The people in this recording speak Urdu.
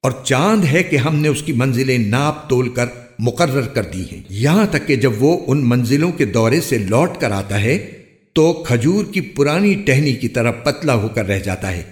اور چاند ہے کہ ہم نے اس کی منزلیں ناپ تول کر مقرر کر دی ہیں۔ یہاں تک کہ جب وہ ان منزلوں کے دورے سے لوٹ کر آتا ہے، تو کھجور کی پرانی ٹہنی کی طرح پتلا ہو کر رہ جاتا ہے۔